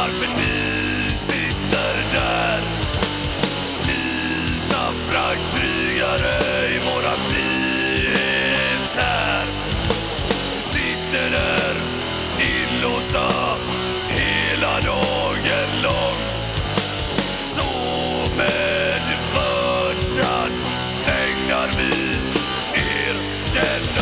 varför ni sitter där. Ni tappra krigare i våran frihet här. Sitter där inlåsta hela dagen lång. Så med vördnad ägnar vi er denna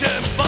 Revolution.